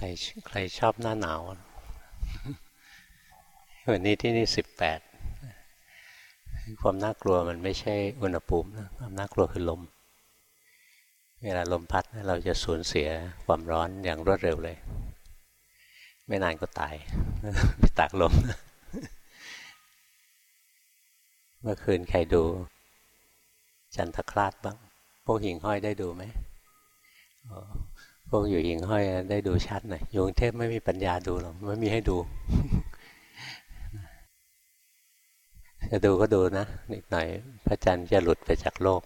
ใครใครชอบหน้าหนาว วันนี้ที่นี่สิบแปดความน่ากลัวมันไม่ใช่อุณหภูมินะความน่ากลัวคือลม เวลาลมพัดเราจะสูญเสียความร้อนอย่างรวดเร็วเลย ไม่นานก็ตายไปตากลม เมื่อคืนใครดู จันทคลาดบ้าง พวกหิ่งห้อยได้ดูไหม พวกอยู่หิ่งห้อยได้ดูชัดหน่อยยงเทพไม่มีปัญญาดูหรอกไม่มีให้ดู จะดูก็ดูนะนิดหน่อย พระจันทร์จะหลุดไปจากโลก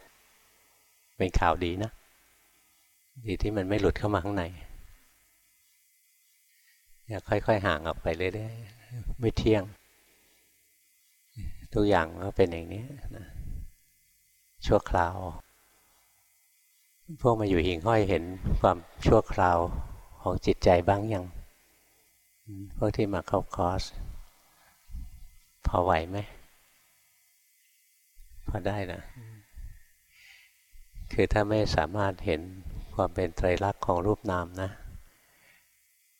เป็นข่าวดีนะ ดีที่มันไม่หลุดเข้ามาข้างในอย่าค่อยๆห่างออกไปเรื่อยๆไม่เที่ยง ทุกอย่างก็เป็นอย่างนี้นะชั่วคราว พวกมาอยู่หิ่งห้อยเห็นความชั่วคราวของจิตใจบ้างยังพวกที่มาเข้าคอร์สพอไหวไหมพอได้นะ คือถ้าไม่สามารถเห็นความเป็นไตรลักษณ์ของรูปนามนะ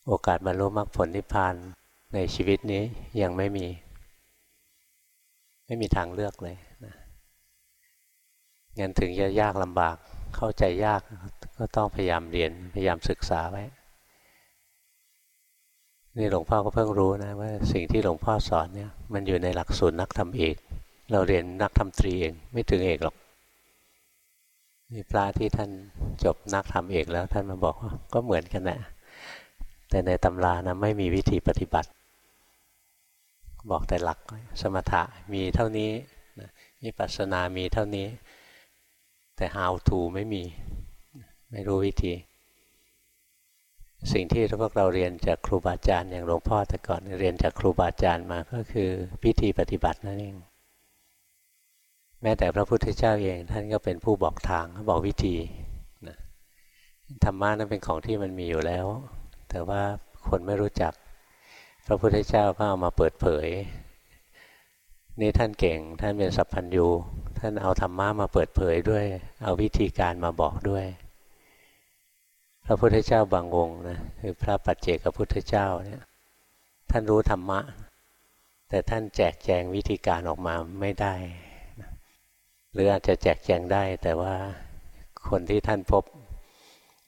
โอกาสบรรลุมรรคผลนิพพานในชีวิตนี้ยังไม่มี ไม่มีทางเลือกเลยนะงั้นถึงจะยากลำบาก เข้าใจยากก็ต้องพยายามเรียนพยายามศึกษาไว้ นี่หลวงพ่อก็เพิ่งรู้นะว่าสิ่งที่หลวงพ่อสอนเนี่ยมันอยู่ในหลักสูตรนักธรรมเอก เราเรียนนักธรรมตรีเองไม่ถึงเอกหรอกมีพระที่ท่านจบนักธรรมเอกแล้วท่านมาบอกว่าก็เหมือนกันแหละแต่ในตำรานะไม่มีวิธีปฏิบัติ บอกแต่หลักสมถะมีเท่านี้มีปัสนามีเท่านี้ แต่ how to ไม่มี ไม่รู้วิธี สิ่งที่พวกเราเรียนจากครูบาอาจารย์อย่างหลวงพ่อแต่ก่อนเรียนจากครูบาอาจารย์มาก็คือพิธีปฏิบัตินั่นเองแม้แต่พระพุทธเจ้าเองท่านก็เป็นผู้บอกทางบอกวิธีนะธรรมะนั้นเป็นของที่มันมีอยู่แล้ว แต่ว่าคนไม่รู้จัก พระพุทธเจ้าก็เอามาเปิดเผย นี่ท่านเก่งท่านเป็นสัพพัญญู ท่านเอาธรรมะมาเปิดเผยด้วย เอาวิธีการมาบอกด้วย พระพุทธเจ้าบางองค์นะคือพระปัจเจกพุทธเจ้าเนี่ยท่านรู้ธรรมะ แต่ท่านแจกแจงวิธีการออกมาไม่ได้ หรืออาจจะแจกแจงได้ แต่ว่าคนที่ท่านพบ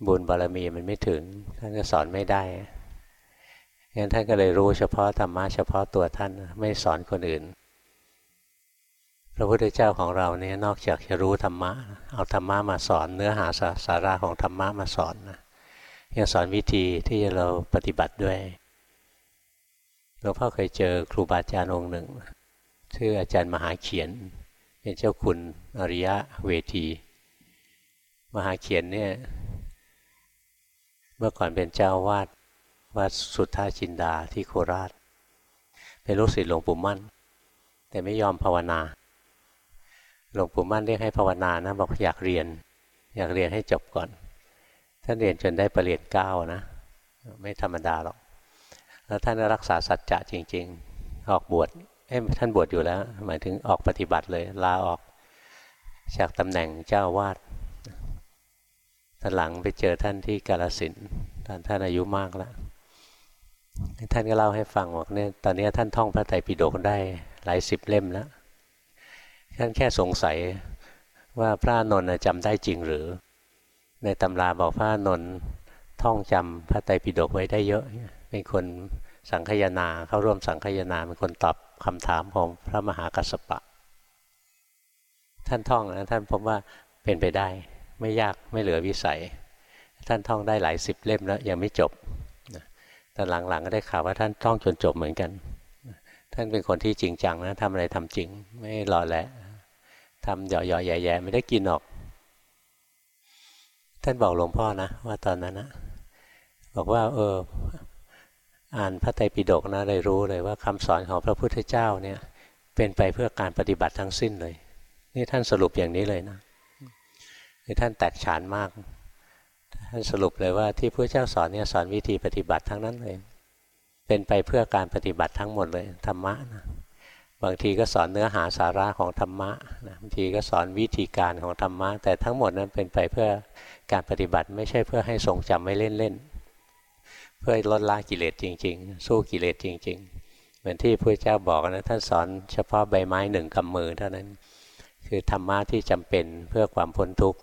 บุญบารมีมันไม่ถึง ท่านก็สอนไม่ได้งั้นท่านก็เลยรู้เฉพาะธรรมะเฉพาะตัวท่านไม่สอนคนอื่น พระพุทธเจ้าของเราเนี่ยนอกจากจะรู้ธรรมะ เอาธรรมะมาสอนเนื้อหาสาสาระของธรรมะมาสอนนะยังสอนวิธีที่เราปฏิบัติด้วยหลวงพ่อเคยเจอครูบาอาจารย์องค์หนึ่งชื่ออาจารย์มหาเขียน เป็นเจ้าคุณอริยะเวที มหาเขียนเนี่ยเมื่อก่อนเป็นเจ้าวาดวัดสุทธาจินดาที่โคราช เป็นลูกศิษย์หลวงปู่มั่น แต่ไม่ยอมภาวนา หลวงปู่มั่นเรียกให้ภาวนานะบอกอยากเรียน อยากเรียนให้จบก่อนท่านเรียนจนได้ประเรียนเก้านะ ไม่ธรรมดาหรอก แล้วท่านรักษาสัจจะจริง ๆ ออกบวชเอ้ท่านบวชอยู่แล้ว หมายถึงออกปฏิบัติเลย ลาออกจากตำแหน่งเจ้าวาดตอนหลังไปเจอท่านที่กาลสินตอนท่านอายุมากแล้วท่านก็เล่าให้ฟังบอกเนี่ยตอนนี้ท่านท่องพระไตรปิฎกได้หลายสิบเล่มแล้ว ท่านแค่สงสัยว่าพระนนท์จำได้จริงหรือ ในตำราบอกพระนนท์ท่องจำพระไตรปิฎกไว้ได้เยอะ เป็นคนสังคยนาเข้าร่วมสังคยนาเป็นคนตอบคำถามของพระมหากัสสปะ ท่านท่องนะท่านพบว่าเป็นไปได้ไม่ยากไม่เหลือวิสัย ท่านท่องได้หลายสิบเล่มแล้วยังไม่จบแต่หลังๆก็ได้ข่าวว่าท่านท่องจนจบเหมือนกัน ท่านเป็นคนที่จริงจังนะทำอะไรทำจริงไม่รอแหละ ทำหย่อๆแย่ๆไม่ได้กินออก ท่านบอกหลวงพ่อนะ ว่าตอนนั้นนะบอกว่า เออ อ่านพระไตรปิฎกนะเลยรู้เลยว่าคำสอนของพระพุทธเจ้าเนี่ย เป็นไปเพื่อการปฏิบัติทั้งสิ้นเลย นี่ท่านสรุปอย่างนี้เลยนะคือท่านแตกฉานมาก ท่านสรุปเลยว่าที่พระเจ้าสอนเนี่ยสอนวิธีปฏิบัติทั้งนั้นเลย เป็นไปเพื่อการปฏิบัติทั้งหมดเลยธรรมะนะ บางทีก็สอนเนื้อหาสาระของธรรมะนะบางทีก็สอนวิธีการของธรรมะ แต่ทั้งหมดนั้นเป็นไปเพื่อการปฏิบัติไม่ใช่เพื่อให้ทรงจำไว้เล่นๆเพื่อลดละกิเลสจริง ๆ สู้กิเลสจริง ๆ เหมือนที่พระเจ้าบอกนะท่านสอนเฉพาะใบไม้หนึ่งกำมือเท่านั้น คือธรรมะที่จำเป็นเพื่อความพ้นทุกข์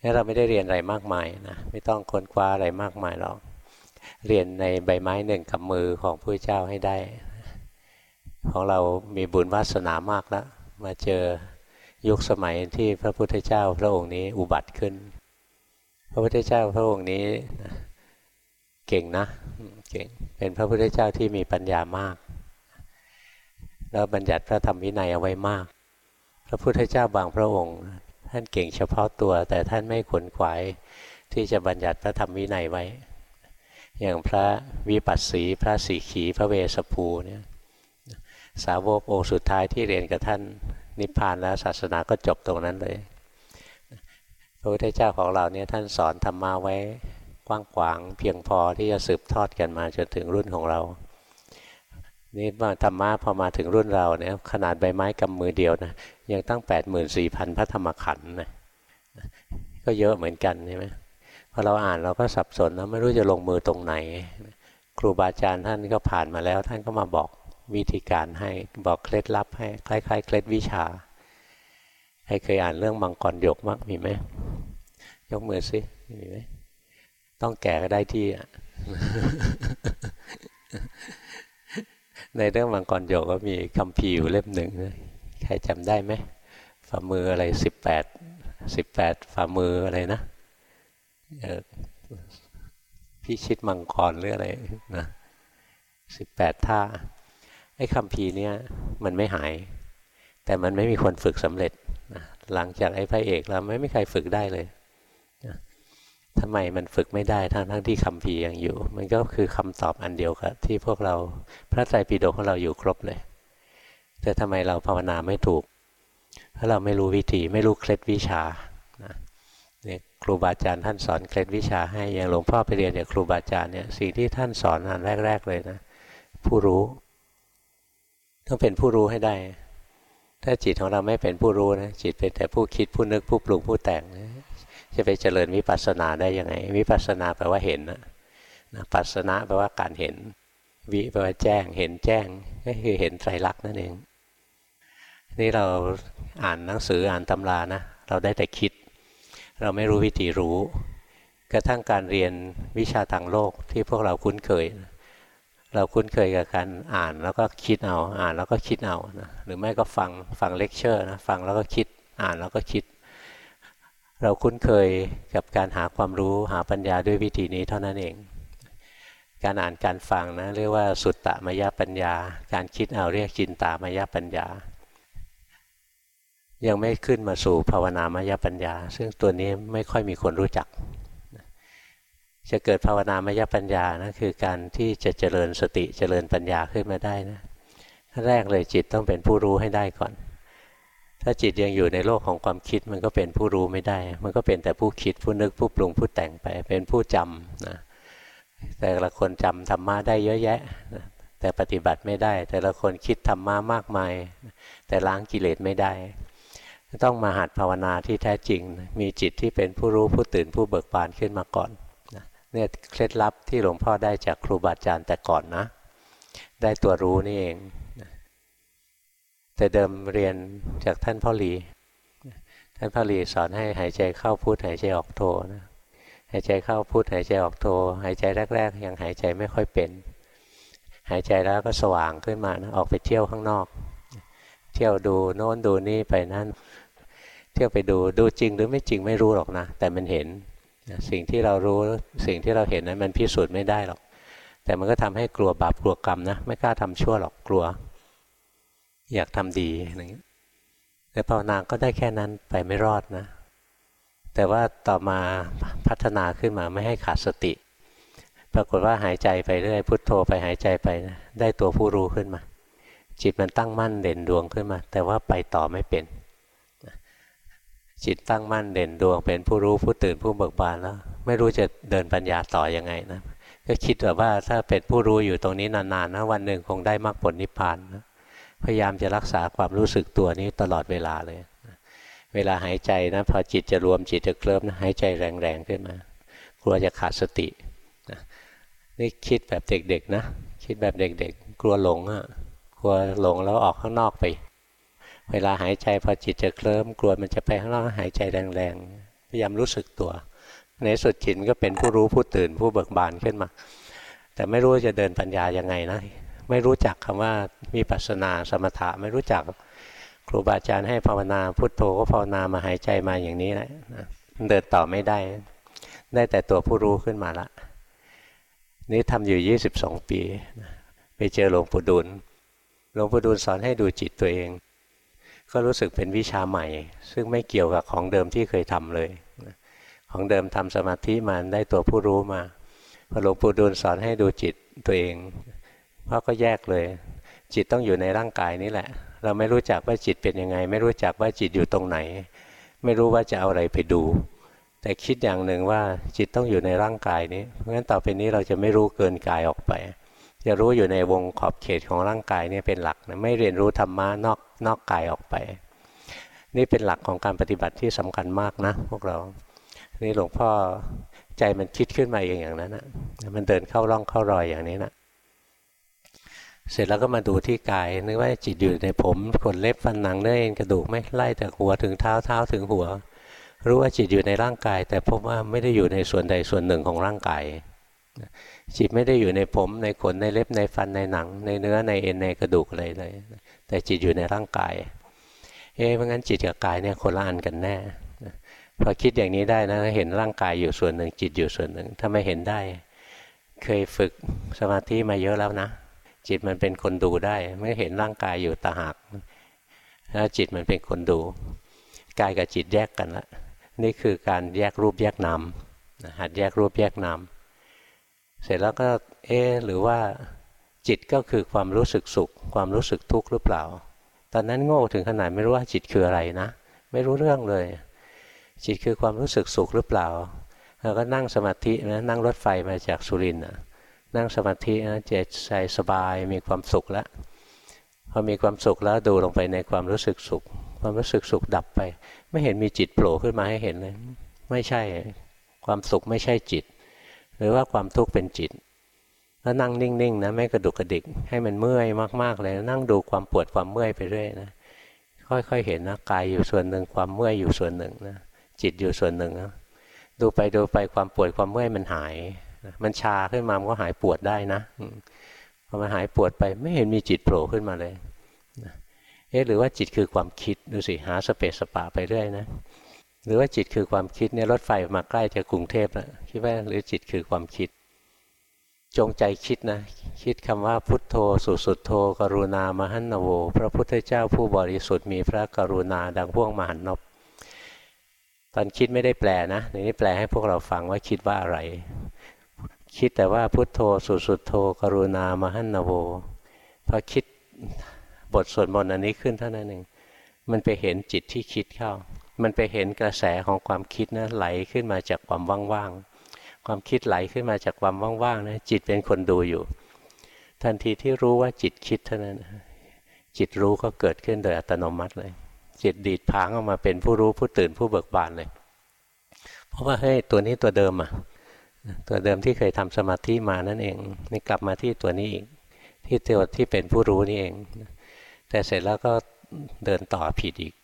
นี่เราไม่ได้เรียนอะไรมากมายนะไม่ต้องค้นคว้าอะไรมากมายหรอกเรียนในใบไม้หนึ่งกำมือของพระเจ้าให้ได้ ของเรามีบุญวาสนามากแล้วมาเจอยุคสมัยที่พระพุทธเจ้าพระองค์นี้อุบัติขึ้น พระพุทธเจ้าพระองค์นี้เก่งนะเก่งเป็นพระพุทธเจ้าที่มีปัญญามาก แล้วบัญญัติพระธรรมวินัยเอาไว้มาก พระพุทธเจ้าบางพระองค์ท่านเก่งเฉพาะตัว แต่ท่านไม่ขวนขวายที่จะบัญญัติพระธรรมวินัยไว้ อย่างพระวิปัสสี พระสีขี พระเวสภูเนี่ย สาวกองค์สุดท้ายที่เรียนกับท่านนิพพานแล้วศาสนาก็จบตรงนั้นเลยพระพุทธเจ้าของเราเนี่ยท่านสอนธรรมาไว้กว้างขวางเพียงพอที่จะสืบทอดกันมาจนถึงรุ่นของเรา นี่ว่าธรรมะพอมาถึงรุ่นเราเนี่ยขนาดใบไม้กำมือเดียวนะยังตั้ง 84,000 พระธรรมขันธ์นะก็เยอะเหมือนกันใช่ไหมพอเราอ่านเราก็สับสนแล้วไม่รู้จะลงมือตรงไหน ครูบาอาจารย์ท่านก็ผ่านมาแล้วท่านก็มาบอก วิธีการให้บอกเคล็ดลับให้คล้ายๆ เคล็ดวิชา ใครเคยอ่านเรื่องมังกรยกมั้งมีไหมยกมือสิมีไหมต้องแก่ก็ได้ที่อะในเรื่องมังกรยกก็มีคำพีอยู่เล่มหนึ่งใครจำได้ไหมฝ่ามืออะไรสิบแปดสิบแปดฝ่ามืออะไรนะพิชิตมังกรหรืออะไรนะสิบแปดท่า อ้คำพีเนี่ยมันไม่หาย แต่มันไม่มีคนฝึกสำเร็จนะหลังจากไอ้พระเอกแล้วไม่มีใครฝึกได้เลยนะทำไมมันฝึกไม่ได้ทั้งทั้งที่คำพียังอยู่ มันก็คือคำตอบอันเดียวกับที่พวกเราพระไตรปิฎกของเราอยู่ครบเลย แต่ทำไมเราภาวนาไม่ถูกเพราะเราไม่รู้วิธีไม่รู้เคล็ดวิชานะเนี่ยครูบาอาจารย์ท่านสอนเคล็ดวิชาให้อย่างหลวงพ่อไปเรียนจากครูบาอาจารย์เนี่ยสิ่งที่ท่านสอนอันแรก ๆ เลยนะผู้รู้ ต้องเป็นผู้รู้ให้ได้ ถ้าจิตของเราไม่เป็นผู้รู้นะจิตเป็นแต่ผู้คิดผู้นึกผู้ปรุงผู้แต่งนะจะไปเจริญวิปัสสนาได้ยังไงวิปัสสนาแปลว่าเห็นนะปัสสนาแปลว่าการเห็น วิแปลว่าแจ้ง เห็นแจ้งก็คือเห็นไตรลักษณ์นั่นเองนี่เราอ่านหนังสืออ่านตำรานะเราได้แต่คิด เราไม่รู้วิธีรู้ กระทั่งการเรียนวิชาทางโลกที่พวกเราคุ้นเคยนะ เราคุ้นเคยกับการอ่านแล้วก็คิดเอาอ่านแล้วก็คิดเอานะหรือไม่ก็ฟังฟังเลคเชอร์นะฟังแล้วก็คิดอ่านแล้วก็คิด เราคุ้นเคยกับการหาความรู้หาปัญญาด้วยวิธีนี้เท่านั้นเอง การอ่านการฟังนะเรียกว่าสุตตมยปัญญา การคิดเอาเรียกจินตามยปัญญา ยังไม่ขึ้นมาสู่ภาวนามยปัญญา ซึ่งตัวนี้ไม่ค่อยมีคนรู้จัก จะเกิดภาวนามยปัญญานะคือการที่จะเจริญสติเจริญปัญญาขึ้นมาได้นะแรกเลยจิตต้องเป็นผู้รู้ให้ได้ก่อน ถ้าจิตยังอยู่ในโลกของความคิดมันก็เป็นผู้รู้ไม่ได้ มันก็เป็นแต่ผู้คิดผู้นึกผู้ปรุงผู้แต่งไป เป็นผู้จำนะแต่ละคนจำธรรมะได้เยอะแยะนะแต่ปฏิบัติไม่ได้ แต่ละคนคิดธรรมะมากมาย แต่ล้างกิเลสไม่ได้ ต้องมาหัดภาวนาที่แท้จริง มีจิตที่เป็นผู้รู้ผู้ตื่นผู้เบิกบานขึ้นมาก่อน เนี่ยเคล็ดลับที่หลวงพ่อได้จากครูบาอาจารย์แต่ก่อนนะ ได้ตัวรู้นี่เอง แต่เดิมเรียนจากท่านพ่อหลี ท่านพ่อหลีสอนให้หายใจเข้าพุทหายใจออกโทนะหายใจเข้าพุทหายใจออกโทหายใจแรก ๆ ยังหายใจไม่ค่อยเป็น หายใจแล้วก็สว่างขึ้นมานะออกไปเที่ยวข้างนอก เที่ยวดูโน้นดูนี่ไปนั่นเที่ยวไปดูดูจริงหรือไม่จริงไม่รู้หรอกนะ แต่มันเห็น สิ่งที่เรารู้สิ่งที่เราเห็นนั้นมันพิสูจน์ไม่ได้หรอก แต่มันก็ทำให้กลัวบาปกลัวกรรมนะไม่กล้าทำชั่วหรอกกลัว อยากทำดีอย่างนี้แต่ภาวนาก็ได้แค่นั้นไปไม่รอดนะ แต่ว่าต่อมาพัฒนาขึ้นมาไม่ให้ขาดสติ ปรากฏว่าหายใจไปเรื่อยพุทโธไปหายใจไปนะได้ตัวผู้รู้ขึ้นมา จิตมันตั้งมั่นเด่นดวงขึ้นมา แต่ว่าไปต่อไม่เป็น จิตตั้งมั่นเด่นดวงเป็นผู้รู้ผู้ตื่นผู้เบิกบานแล้วไม่รู้จะเดินปัญญาต่ออยังไงนะก็คิดแบบว่าถ้าเป็นผู้รู้อยู่ตรงนี้นานๆนะวันหนึ่งคงได้มรรคผลนิพพานนะพยายามจะรักษาความรู้สึกตัวนี้ตลอดเวลาเลย เวลาหายใจนะพอจิตจะรวมจิตจะเคลิ้มนะหายใจแรงๆขึ้นมากลัวจะขาดสตินี่คิดแบบเด็กๆนะ คิดแบบเด็กๆ กลัวหลงอะกลัวหลงแล้วออกข้างนอกไป เวลาหายใจพอจิตจะเคลิ้มกลัวมันจะไปข้างนอกหายใจแรงๆ พยายามรู้สึกตัว ในสุดจิตก็เป็นผู้รู้ผู้ตื่นผู้เบิกบานขึ้นมา แต่ไม่รู้จะเดินปัญญายังไงนะ ไม่รู้จักคำว่ามีปัสนาสมถะไม่รู้จักครูบาอาจารย์ให้ภาวนาพุทโธก็ภาวนามาหายใจมาอย่างนี้แหละเดินต่อไม่ได้ ได้แต่ตัวผู้รู้ขึ้นมาละ นี่ทำอยู่ 22 ปี ไปเจอหลวงปู่ดูลหลวงปู่ดูลสอนให้ดูจิตตัวเอง ก็รู้สึกเป็นวิชาใหม่ ซึ่งไม่เกี่ยวกับของเดิมที่เคยทำเลย ของเดิมทำสมาธิมาได้ตัวผู้รู้มาพอหลวงปู่ดูลสอนให้ดูจิตตัวเองพ่อก็แยกเลย จิตต้องอยู่ในร่างกายนี้แหละ เราไม่รู้จักว่าจิตเป็นยังไง ไม่รู้จักว่าจิตอยู่ตรงไหน ไม่รู้ว่าจะเอาอะไรไปดู แต่คิดอย่างหนึ่งว่าจิตต้องอยู่ในร่างกายนี้เพราะฉะนั้นต่อไปนี้เราจะไม่รู้เกินกายออกไป จะรู้อยู่ในวงขอบเขตของร่างกายนี่เป็นหลักนะไม่เรียนรู้ธรรมะนอกนอกกายออกไป นี่เป็นหลักของการปฏิบัติที่สำคัญมากนะพวกเรา นี่หลวงพ่อใจมันคิดขึ้นมาเองอย่างนั้นนะมันเดินเข้าร่องเข้ารอยอย่างนี้นะเสร็จแล้วก็มาดูที่กายนึกว่าจิตอยู่ในผมขนเล็บฟันหนังเนื้อเอ็นกระดูกไม่ไล่จากหัวถึงเท้าเท้าถึงหัว รู้ว่าจิตอยู่ในร่างกาย แต่พบว่าไม่ได้อยู่ในส่วนใดส่วนหนึ่งของร่างกาย จิตไม่ได้อยู่ในผมในขนในเล็บในฟันในหนัง ในเนื้อในเอ็นในกระดูกอะไรเลย แต่จิตอยู่ในร่างกาย เอ๊ะเพราะงั้นจิตกับกายเนี่ยคนละอันกันแน่พอคิดอย่างนี้ได้นะเห็นร่างกายอยู่ส่วนหนึ่งจิตอยู่ส่วนหนึ่ง ถ้าไม่เห็นได้ เคยฝึกสมาธิมาเยอะแล้วนะ จิตมันเป็นคนดูได้ไม่เห็นร่างกายอยู่ตาหักแล้วจิตมันเป็นคนดูกายกับจิตแยกกันละนี่คือการแยกรูปแยกนามหัดแยกรูปแยกนาม เสร็จแล้วก็เอ๊หรือว่าจิตก็คือความรู้สึกสุข ความรู้สึกทุกข์หรือเปล่า ตอนนั้นโง่ถึงขนาดไม่รู้ว่าจิตคืออะไรนะ ไม่รู้เรื่องเลย จิตคือความรู้สึกสุขหรือเปล่าแล้วก็นั่งสมาธินะนั่งรถไฟมาจากสุรินทร์นั่งสมาธินะใจใจสบายมีความสุขแล้วพอมีความสุขแล้วดูลงไปในความรู้สึกสุข ความรู้สึกสุขดับไป ไม่เห็นมีจิตโผล่ขึ้นมาให้เห็นเลย ไม่ใช่ความสุขไม่ใช่จิต รือว่าความทุกข์เป็นจิต แล้วนั่งนิ่งๆนะไม่กระดุกกระดิก ให้มันเมื่อยมากๆเลยนั่งดูความปวดความเมื่อยไปเรื่อยนะค่อยๆเห็นนะกายอยู่ส่วนหนึ่งความเมื่อยอยู่ส่วนหนึ่งนะจิตอยู่ส่วนหนึ่งนะดูไปดูไปความปวดความเมื่อยมันหายมันชาขึ้นมามันก็หายปวดได้นะพอมันหายปวดไปไม่เห็นมีจิตโผล่ขึ้นมาเลยเอ๊ะหรือว่าจิตคือความคิดดูสิหาสเปสสปะไปเรื่อยนะ หรือว่าจิตคือความคิดเนี่ยรถไฟมาใกล้จะกรุงเทพแล้วคิดว่าหรือจิตคือความคิด จงใจคิดนะ คิดคำว่าพุทโธสุสุดโธ กรุณา มหันนโว พระพุทธเจ้าผู้บริสุทธิ์มีพระกรุณาดังพ่วงมหันนบตอนคิดไม่ได้แปลนะในนี้แปลให้พวกเราฟังว่าคิดว่าอะไร คิดแต่ว่าพุทโธสุสุดโธ กรุณา มหันนโวพอคิดบทสวดมนต์อันนี้ขึ้นเท่านั้นเองมันไปเห็นจิตที่คิดเข้า มันไปเห็นกระแสของความคิดนะไหลขึ้นมาจากความว่างๆ ความคิดไหลขึ้นมาจากความว่างๆนะจิตเป็นคนดูอยู่ ทันทีที่รู้ว่าจิตคิดเท่านั้น จิตรู้ก็เกิดขึ้นโดยอัตโนมัติเลย จิตดีดพางออกมาเป็นผู้รู้ผู้ตื่นผู้เบิกบานเลย เพราะว่าเฮ้ยตัวนี้ตัวเดิมอะตัวเดิมที่เคยทำสมาธิมานั่นเองนี่กลับมาที่ตัวนี้อีกที่ตัวที่เป็นผู้รู้นี่เอง แต่เสร็จแล้วก็เดินต่อผิดอีก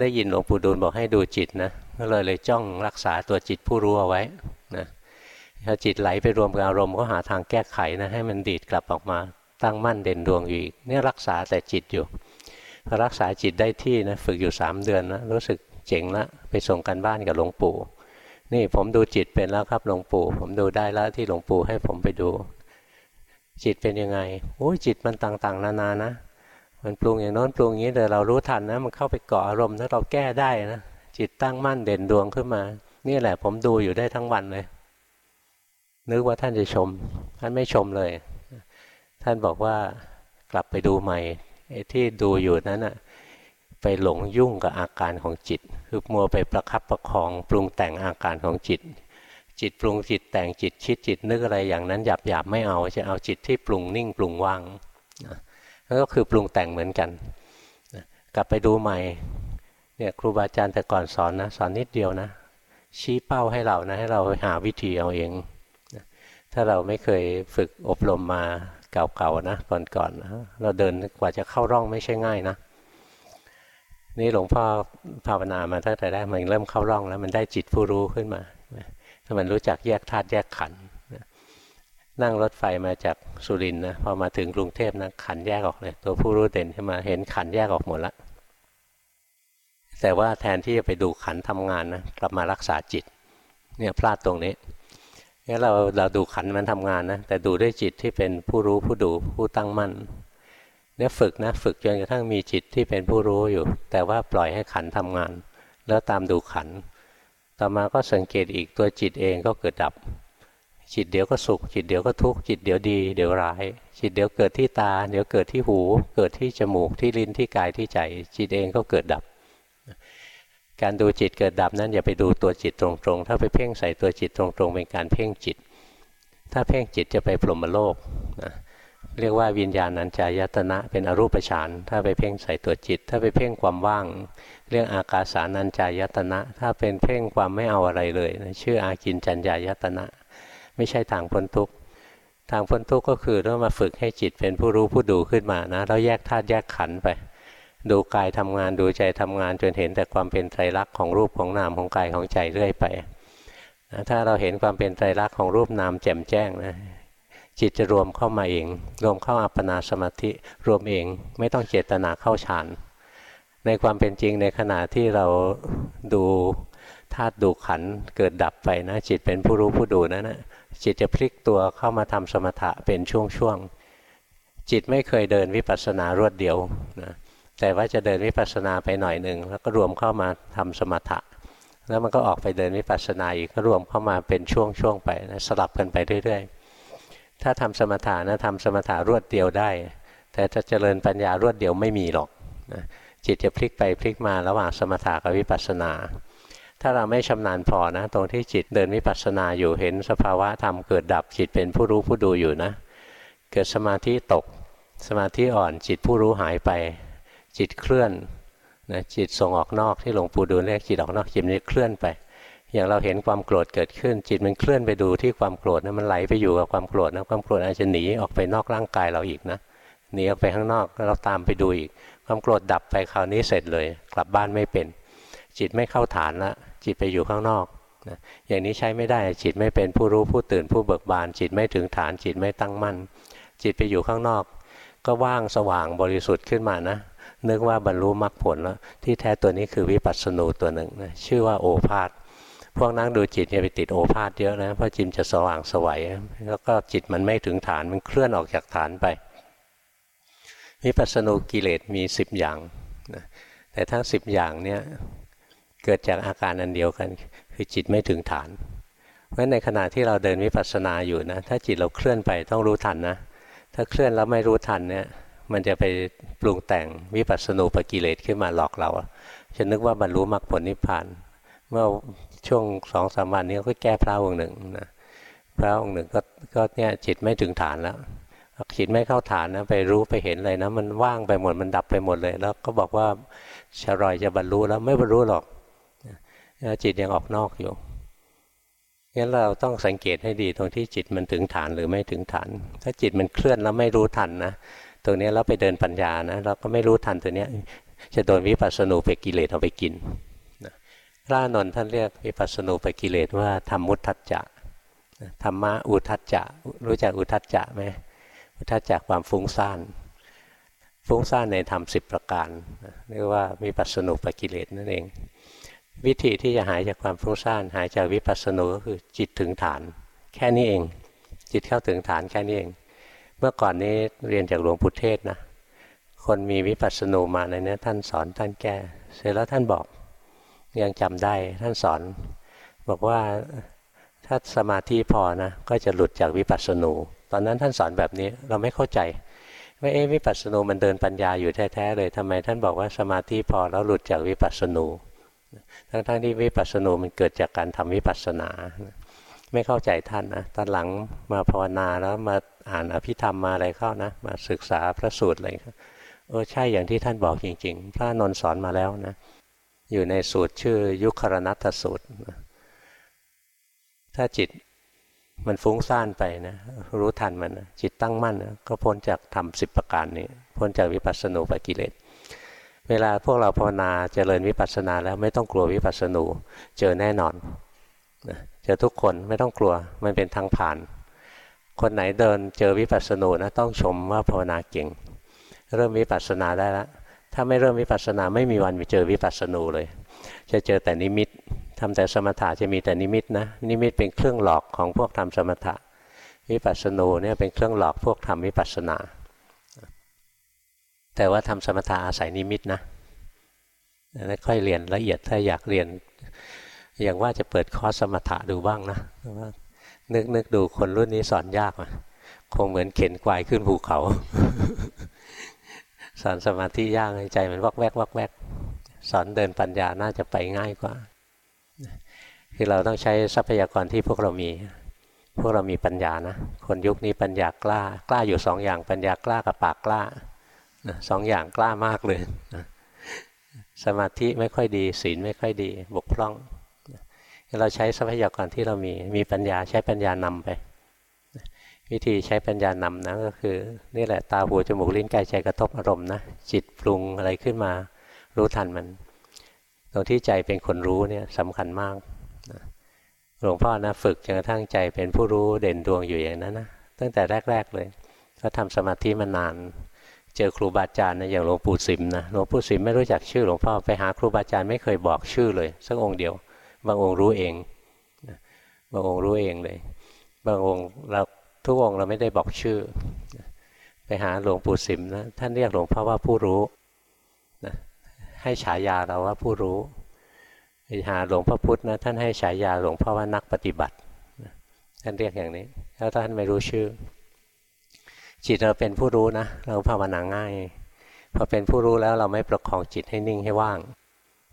ได้ยินหลวงปู่ดูลบอกให้ดูจิตนะก็เลยเลยจ้องรักษาตัวจิตผู้รู้เอาไว้นะถ้าจิตไหลไปรวมกับอารมณ์ก็หาทางแก้ไขนะให้มันดีดกลับออกมาตั้งมั่นเด่นดวงอยู่อีกนี่รักษาแต่จิตอยู่พอรักษาจิตได้ที่นะฝึกอยู่สามเดือนนะรู้สึกเจ๋งละไปส่งกันบ้านกับหลวงปู่ นี่ผมดูจิตเป็นแล้วครับหลวงปู่ ผมดูได้แล้วที่หลวงปู่ให้ผมไปดู จิตเป็นยังไงโอ้ยจิตมันต่างๆ นานานะ มันปรุงอย่างโน้นปรุงอย่างนี้แต่เรารู้ทันนะมันเข้าไปเกาะอารมณ์ถ้าเราแก้ได้นะจิตตั้งมั่นเด่นดวงขึ้นมา นี่แหละผมดูอยู่ได้ทั้งวันเลย นึกว่าท่านจะชม ท่านไม่ชมเลย ท่านบอกว่ากลับไปดูใหม่ไอ้ที่ดูอยู่นั้นอะไปหลงยุ่งกับอาการของจิต คือมัวไปประคับประคองปรุงแต่งอาการของจิต จิตปรุงจิตแต่งจิตคิดจิตนึกอะไรอย่างนั้นหยาบหยาบไม่เอาจะเอาจิตที่ปรุงนิ่งปรุงว่างนั่น ก็คือปรุงแต่งเหมือนกันกลับไปดูใหม่เนี่ยครูบาอาจารย์แต่ก่อนสอนนะสอนนิดเดียวนะ ชี้เป้าให้เรานะให้เราหาวิธีเอาเอง ถ้าเราไม่เคยฝึกอบรมมาเก่าๆนะก่อนๆนะเราเดินกว่าจะเข้าร่องไม่ใช่ง่ายนะนี่หลวงพ่อภาวนามาตั้งแต่แรกมันเริ่มเข้าร่องแล้วมันได้จิตผู้รู้ขึ้นมาถ้ามันรู้จักแยกธาตุแยกขันธ์ นั่งรถไฟมาจากสุรินทร์นะพอมาถึงกรุงเทพนะขันแยกออกเลย ตัวผู้รู้เด่นขึ้นมาเห็นขันแยกออกหมดแล้วแต่ว่าแทนที่จะไปดูขันทำงานนะกลับมารักษาจิต เนี่ยพลาดตรงนี้งั้นเราเราดูขันมันทำงานนะแต่ดูด้วยจิตที่เป็นผู้รู้ผู้ดูผู้ตั้งมั่นเนี่ยฝึกนะฝึกจนกระทั่งมีจิตที่เป็นผู้รู้อยู่ แต่ว่าปล่อยให้ขันทำงาน แล้วตามดูขัน ต่อมาก็สังเกตอีกตัวจิตเองก็เกิดดับ จิตเดี๋ยวก็สุข จิตเดี๋ยวก็ทุกข์จิตเดี๋ยวดี เดี๋ยวร้าย จิตเดี๋ยวเกิดที่ตา เดี๋ยวเกิดที่หู เกิดที่จมูกที่ลิ้นที่กายที่ใจ จิตเองก็เกิดดับ การดูจิตเกิดดับนั้นอย่าไปดูตัวจิตตรงๆ ถ้าไปเพ่งใส่ตัวจิตตรงๆ เป็นการเพ่งจิต ถ้าเพ่งจิตจะไปพรหมโลกนะเรียกว่าวิญญาณัญจายตนะเป็นอรูปฌานถ้าไปเพ่งใส่ตัวจิต ถ้าไปเพ่งความว่าง เรื่องอากาสานัญจายตนะ ถ้าเป็นเพ่งความไม่เอาอะไรเลยนะชื่ออากินจัญญายตนะ ไม่ใช่ทางพ้นทุกข์ทางพ้นทุกข์ก็คือต้องมาฝึกให้จิตเป็นผู้รู้ผู้ดูขึ้นมานะแล้วแยกธาตุแยกขันธ์ไป ดูกายทำงานดูใจทำงานจนเห็นแต่ความเป็นไตรลักษณ์ของรูปของนามของกายของใจเรื่อยไปนะถ้าเราเห็นความเป็นไตรลักษณ์ของรูปนามแจ่มแจ้งนะจิตจะรวมเข้ามาเอง รวมเข้าอัปปนาสมาธิรวมเองไม่ต้องเจตนาเข้าฌานในความเป็นจริงในขณะที่เราดูธาตุดูขันเกิดดับไปนะจิตเป็นผู้รู้ผู้ดูนั่นนะ จิตจะพลิกตัวเข้ามาทำสมถะเป็นช่วงๆ จิตไม่เคยเดินวิปัสสนารวดเดียวนะแต่ว่าจะเดินวิปัสสนาไปหน่อยหนึ่งแล้วก็รวมเข้ามาทำสมถะ แล้วมันก็ออกไปเดินวิปัสสนาอีกก็รวมเข้ามาเป็นช่วงๆไปนะสลับกันไปเรื่อย ๆ ถ้าทำสมถะนะทำสมถะรวดเดียวได้ แต่จะเจริญปัญญารวดเดียวไม่มีหรอกนะจิตจะพลิกไปพลิกมาระหว่างสมถะกับวิปัสสนา ถ้าเราไม่ชำนาญพอนะ ตรงที่จิตเดินวิปัสสนาอยู่เห็นสภาวะธรรมเกิดดับจิตเป็นผู้รู้ผู้ดูอยู่นะ เกิดสมาธิตก สมาธิอ่อนจิตผู้รู้หายไป จิตเคลื่อนนะจิตส่งออกนอกที่หลวงปู่ดูเรียกจิตออกนอกจิตนี้เคลื่อนไป อย่างเราเห็นความโกรธเกิดขึ้น จิตมันเคลื่อนไปดูที่ความโกรธนะมันไหลไปอยู่กับความโกรธนะความโกรธอาจจะหนีออกไปนอกร่างกายเราอีกนะหนีออกไปข้างนอกแล้วเราตามไปดูอีก ความโกรธดับไปคราวนี้เสร็จเลย กลับบ้านไม่เป็น จิตไม่เข้าฐานละ จิตไปอยู่ข้างนอกนะอย่างนี้ใช้ไม่ได้จิตไม่เป็นผู้รู้ผู้ตื่นผู้เบิกบาน จิตไม่ถึงฐานจิตไม่ตั้งมั่น จิตไปอยู่ข้างนอก ก็ว่างสว่างบริสุทธิ์ขึ้นมานะนึกว่าบรรลุมรรคผลแล้ว ที่แท้ตัวนี้คือวิปัสสนูตัวหนึ่งนะชื่อว่าโอภาษพวกนั่งดูจิตเนี่ยไปติดโอภาษเยอะนะเพราะจิตจะสว่างสวัยแล้วก็จิตมันไม่ถึงฐานมันเคลื่อนออกจากฐานไปวิปัสสนูกิเลสมีสิบอย่างนะแต่ทั้งสิบอย่างเนี่ย เกิดจากอาการอันเดียวกัน คือจิตไม่ถึงฐาน เพราะในขณะที่เราเดินวิปัสสนาอยู่นะ ถ้าจิตเราเคลื่อนไปต้องรู้ทันนะ ถ้าเคลื่อนแล้วไม่รู้ทันเนี่ย มันจะไปปรุงแต่งวิปัสสนูปกิเลสขึ้นมาหลอกเราฉันนึกว่าบรรลุมรรคผลนิพพาน เมื่อช่วงสองสามวันนี้ก็แก้พระองค์หนึ่งนะพระองค์หนึ่งก็ก็เนี่ยจิตไม่ถึงฐานแล้วจิตไม่เข้าฐานนะไปรู้ไปเห็นเลยนะ มันว่างไปหมดมันดับไปหมดเลย แล้วก็บอกว่าชรอยจะบรรลุแล้วไม่บรรลุหรอก จิตยังออกนอกอยู่งั้นเราต้องสังเกตให้ดีตรงที่จิตมันถึงฐานหรือไม่ถึงฐาน ถ้าจิตมันเคลื่อนแล้วไม่รู้ทันนะตรงนี้เราไปเดินปัญญานะเราก็ไม่รู้ทันตัวนี้จะโดนวิปัสสนูไปกิเลสเอาไปกินพระนนท์ท่านเรียกวิปัสสนูไปกิเลสว่าธรรมุทัจจะธรรมะอุทัจจะรู้จักอุทัจจะไหมอุทัจจะความฟุ้งซ่านฟุ้งซ่านในธรรมสิบประการเรียกว่าวิปัสสนูปกิเลสนั่นเอง วิธีที่จะหายจากความฟุ้งซ่านหายจากวิปัสสนูก็คือจิตถึงฐาน แค่นี้เอง จิตเข้าถึงฐานแค่นี้เอง เมื่อก่อนนี้เรียนจากหลวงพุทเทศนะคนมีวิปัสสนูมาในนี้ท่านสอนท่านแก้เสร็จแล้วท่านบอกยังจำได้ท่านสอน บอกว่าถ้าสมาธิพอนะก็จะหลุดจากวิปัสสนู ตอนนั้นท่านสอนแบบนี้เราไม่เข้าใจว่าเอ๊วิปัสสนูมันเดินปัญญาอยู่แท้ๆเลยทำไมท่านบอกว่าสมาธิพอแล้วหลุดจากวิปัสสนู ทั้งๆทที่วิปัสสนูมันเกิดจากการทำวิปัสสนาไม่เข้าใจท่านนะตอนหลังมาภาวนาแล้วมาอ่านอภิธรรมมาอะไรเข้านะมาศึกษาพระสูตรอะไรเออใช่อย่างที่ท่านบอกจริง ๆ พระนนสอนมาแล้วนะ อยู่ในสูตรชื่อยุครนัตสูตรถ้าจิตมันฟุ้งซ่านไปนะรู้ทันมันนะจิตตั้งมั่นนะก็พ้นจากทำสิบประการนี้ พ้นจากวิปัสสนูปกิเลส เวลาพวกเราภาวนาเจริญวิปัสสนาแล้วไม่ต้องกลัววิปัสสนูเจอแน่นอนเจอทุกคนไม่ต้องกลัวมันเป็นทางผ่าน คนไหนเดินเจอวิปัสสนูนะต้องชมว่าภาวนาเก่ง เริ่มวิปัสสนาได้แล้วถ้าไม่เริ่มวิปัสสนาไม่มีวันไปเจอวิปัสสนูเลย จะเจอแต่นิมิตทำแต่สมถะจะมีแต่นิมิตนะนิมิตเป็นเครื่องหลอกของพวกทำสมถะวิปัสสนูเนี่ยเป็นเครื่องหลอกพวกทำวิปัสสนา แต่ว่าทำสมถะอาศัยนิมิตนะแล้วค่อยเรียนละเอียดถ้าอยากเรียน อย่างว่าจะเปิดคอร์สสมถะดูบ้างนะนึกนึกดูคนรุ่นนี้สอนยากอะคงเหมือนเข็นควายขึ้นภูเขา สอนสมาธิยากใจมันวักแวกวักแวกสอนเดินปัญญาน่าจะไปง่ายกว่า คือเราต้องใช้ทรัพยากรที่พวกเรามี พวกเรามีปัญญานะ คนยุคนี้ปัญญากล้ากล้าอยู่สองอย่างปัญญากล้ากับปากกล้า สองอย่างกล้ามากเลยสมาธิไม่ค่อยดี ศีลไม่ค่อยดี บกพร่อง เราใช้ทรัพยากรที่เรามีมีปัญญาใช้ปัญญานำไป วิธีใช้ปัญญานำนะก็คือ นี่แหละตาหูจมูกลิ้นกายใจกระทบอารมณ์นะจิตปรุงอะไรขึ้นมา รู้ทันมัน ตรงที่ใจเป็นคนรู้เนี่ยสำคัญมากหลวงพ่อนะฝึกจนกระทั่งใจเป็นผู้รู้เด่นดวงอยู่อย่างนั้นนะตั้งแต่แรก ๆเลย ก็ทำสมาธิมานาน เจอครูบาอาจารย์นะอย่างหลวงปู่สิมนะหลวงปู่สิมไม่รู้จักชื่อหลวงพ่อไปหาครูบาอาจารย์ไม่เคยบอกชื่อเลยสักองค์เดียว บางองค์รู้เองบางองค์รู้เองเลย บางองค์เราทุกองค์เราไม่ได้บอกชื่อ ไปหาหลวงปู่สิมนะท่านเรียกหลวงพ่อว่าผู้รู้นะให้ฉายาเราว่าผู้รู้ไปหาหลวงพ่อพุธนะท่านให้ฉายาหลวงพ่อว่านักปฏิบัติท่านเรียกอย่างนี้แล้วท่านไม่รู้ชื่อ จิตเราเป็นผู้รู้นะ เราภาวนาง่ายพอเป็นผู้รู้แล้วเราไม่ประคองจิตให้นิ่งให้ว่าง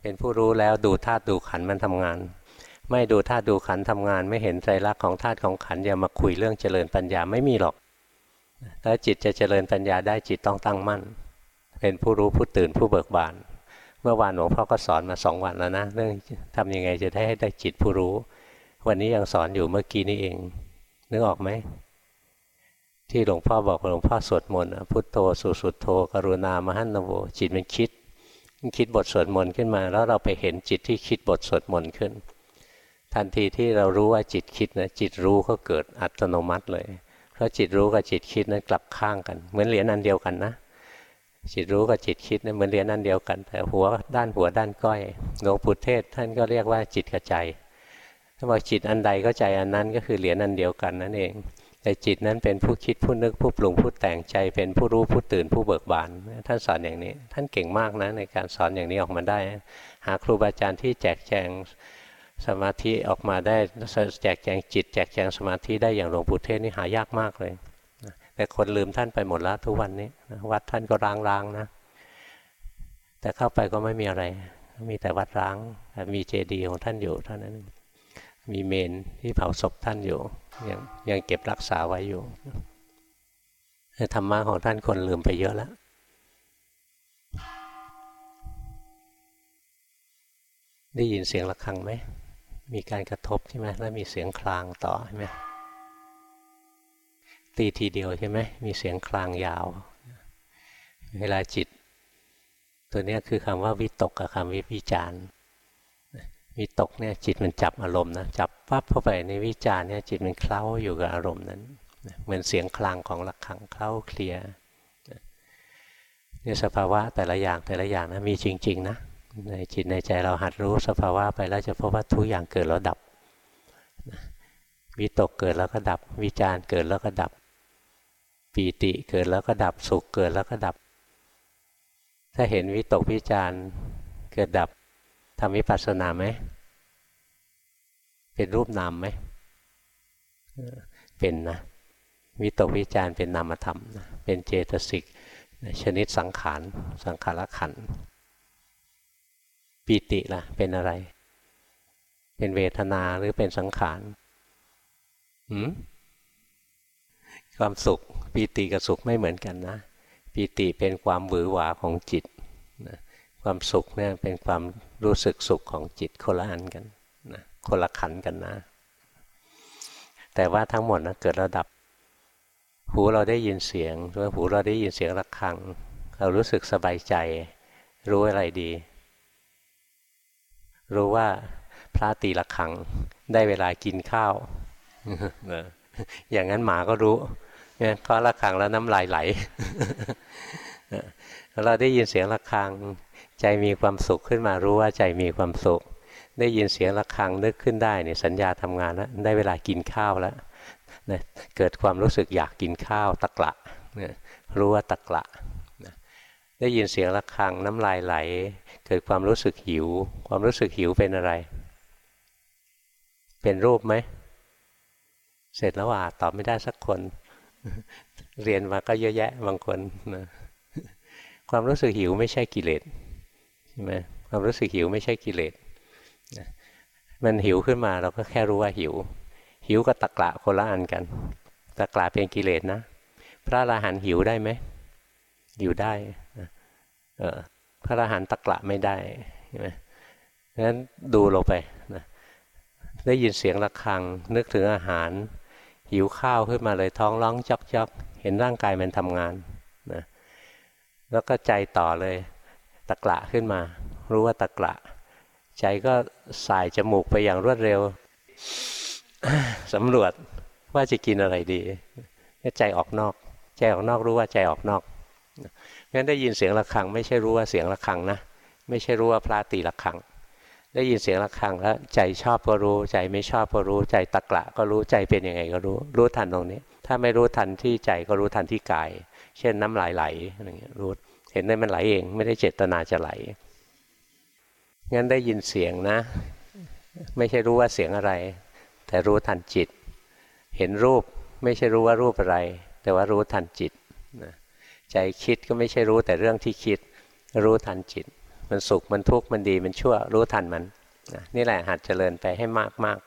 เป็นผู้รู้แล้วดูธาตุดูขันมันทำงาน ไม่ดูธาตุดูขันทำงาน ไม่เห็นใจรักของธาตุของขันอย่ามาคุยเรื่องเจริญปัญญาไม่มีหรอกถ้าจิตจะเจริญปัญญาได้จิตต้องตั้งมั่น เป็นผู้รู้ผู้ตื่นผู้เบิกบาน เมื่อวานหลวงพ่อก็สอนมาสองวันแล้วนะเรื่องทำยังไงจะได้ให้ได้จิตผู้รู้ วันนี้ยังสอนอยู่เมื่อกี้นี้เองนึกออกไหม ที่หลวงพ่อบอกหลวงพ่อสวดมนต์พุทโธสุสุโธกรุณามหันนโวจิตมันคิดคิดบทสวดมนต์ขึ้นมา แล้วเราไปเห็นจิตที่คิดบทสวดมนต์ขึ้น ทันทีที่เรารู้ว่าจิตคิดนะจิตรู้ก็เกิดอัตโนมัติเลย เพราะจิตรู้กับจิตคิดนั้นกลับข้างกัน เหมือนเหรียญอันเดียวกันนะ จิตรู้กับจิตคิดนี่ยเหมือนเหรียนนั่นเดียวกัน แต่หัวด้านหัวด้านก้อยหลวงปู่เทศท่านก็เรียกว่าจิตกับใจถ้าบอกจิตอันใดก็ใจอันนั้นก็คือเหรียญอันเดียวกันนั่นเอง แต่จิตนั้นเป็นผู้คิดผู้นึกผู้ปรุงผู้แต่งใจเป็นผู้รู้ผู้ตื่นผู้เบิกบานท่านสอนอย่างนี้ ท่านเก่งมากนะในการสอนอย่างนี้ออกมาได้ หาครูบาอาจารย์ที่แจกแจงสมาธิออกมาได้แจกแจงจิต แจกแจงสมาธิได้อย่างหลวงปู่เทศนี่หายากมากเลยแต่คนลืมท่านไปหมดแล้วทุกวันนี้วัดท่านก็ร้างๆนะ แต่เข้าไปก็ไม่มีอะไร มีแต่วัดร้างมีเจดีย์ของท่านอยู่เท่านั้น มีเมนที่เผาศพท่านอยู่ ยังยังเก็บรักษาไว้อยู่ธรรมะของท่านคนลืมไปเยอะแล้วได้ยินเสียงะระฆังไหม มีการกระทบใช่ไหมแล้วมีเสียงคลางต่อใช่ไหมตีทีเดียวใช่ไหมมีเสียงคลางยาว เวลาจิต ตัวนี้คือคำว่าวิตกกับคำวิวิจารณ วิตกเนี่ยจิตมันจับอารมณ์นะจับปั๊บเข้าไปในวิจารเนี่ยจิตมันเคล้าอยู่กับอารมณ์นั้นเหมือนเสียงคลางของระฆังเคล้าเคลียเนี่ยสภาวะแต่ละอย่างแต่ละอย่างนะมีจริง ๆ นะในจิตในใจเราหัดรู้สภาวะไปแล้วจะพบว่าทุกอย่างเกิดแล้วดับวิตกเกิดแล้วก็ดับ วิจารเกิดแล้วก็ดับปีติเกิดแล้วก็ดับสุขเกิดแล้วก็ดับ ถ้าเห็นวิตกวิจารเกิดดับ ทำวิปัสสนาไหม เป็นรูปนามไหม เป็นนะ วิตกวิจารเป็นนามธรรมนะเป็นเจตสิกชนิดสังขาร สังขารขัน ปีติล่ะ เป็นอะไร เป็นเวทนาหรือเป็นสังขารหืมความสุขปีติกับสุขไม่เหมือนกันนะปีติเป็นความหวือหวาของจิต ความสุขเนี่ยเป็นความรู้สึกสุขของจิตคนละอันกันนะคนละขันกันนะ แต่ว่าทั้งหมดนะเกิดระดับ หูเราได้ยินเสียงด้วยหูเราได้ยินเสียงระฆัง เรารู้สึกสบายใจ รู้อะไรดี รู้ว่าพระตีระฆังได้เวลากินข้าวอย่างนั้นหมาก็รู้เนี่ยก็ระฆังแล้วน้ำลายไหลเราได้ยินเสียงระฆัง ใจมีความสุขขึ้นมารู้ว่าใจมีความสุข ได้ยินเสียงระฆังนึกขึ้นได้เนี่ยสัญญาทำงานแล้วได้เวลากินข้าวแล้วนะเกิดความรู้สึกอยากกินข้าวตะกละนะรู้ว่าตะกละนะได้ยินเสียงระฆังน้ำลายไหล เกิดความรู้สึกหิว ความรู้สึกหิวเป็นอะไร เป็นรูปไหมเสร็จแล้วอะตอบไม่ได้สักคน เรียนมาก็เยอะแยะบางคนนะความรู้สึกหิวไม่ใช่กิเลส ใช่ไหมความรู้สึกหิวไม่ใช่กิเลสมันหิวขึ้นมาเราก็แค่รู้ว่าหิว หิวกับตะกละคนละอันกัน ตะกละเป็นกิเลสนะ พระอราหันต์หิวได้ไหมหิวได้เออพระอราหันต์ตะกละไม่ได้ใช่ไหมงั้นดูลงไปนะได้ยินเสียงะระฆังนึกถึงอาหาร หิวข้าวขึ้นมาเลยท้องร้องจอกจอกเห็นร่างกายมันทำงานนะแล้วก็ใจต่อเลย ตะกละขึ้นมา รู้ว่าตะกละ ใจก็สายจมูกไปอย่างรวดเร็วสำรวจว่าจะกินอะไรดีใจออกนอก ใจออกนอกรู้ว่าใจออกนอกงั้นได้ยินเสียงะระฆัง ไม่ใช่รู้ว่าเสียงะระฆังนะไม่ใช่รู้ว่าพระตีะระฆัง ได้ยินเสียงะระฆังแล้วใจชอบก็รู้ ใจไม่ชอบก็รู้ ใจตะกละก็รู้ใจเป็นยังไงก็รู้ รู้ทันตรงนี้ ถ้าไม่รู้ทันที่ใจก็รู้ทันที่กาย เช่นน้ำลายไหลอะไรเงี้ยรู้ เห็นได้มันไหลเอง ไม่ได้เจตนาจะไหล งั้นได้ยินเสียงนะ ไม่ใช่รู้ว่าเสียงอะไร แต่รู้ทันจิต เห็นรูปไม่ใช่รู้ว่ารูปอะไร แต่ว่ารู้ทันจิตใจคิดก็ไม่ใช่รู้แต่เรื่องที่คิด รู้ทันจิต มันสุขมันทุกข์มันดีมันชั่วรู้ทันมันนี่แหละหัดเจริญไปให้มากมาก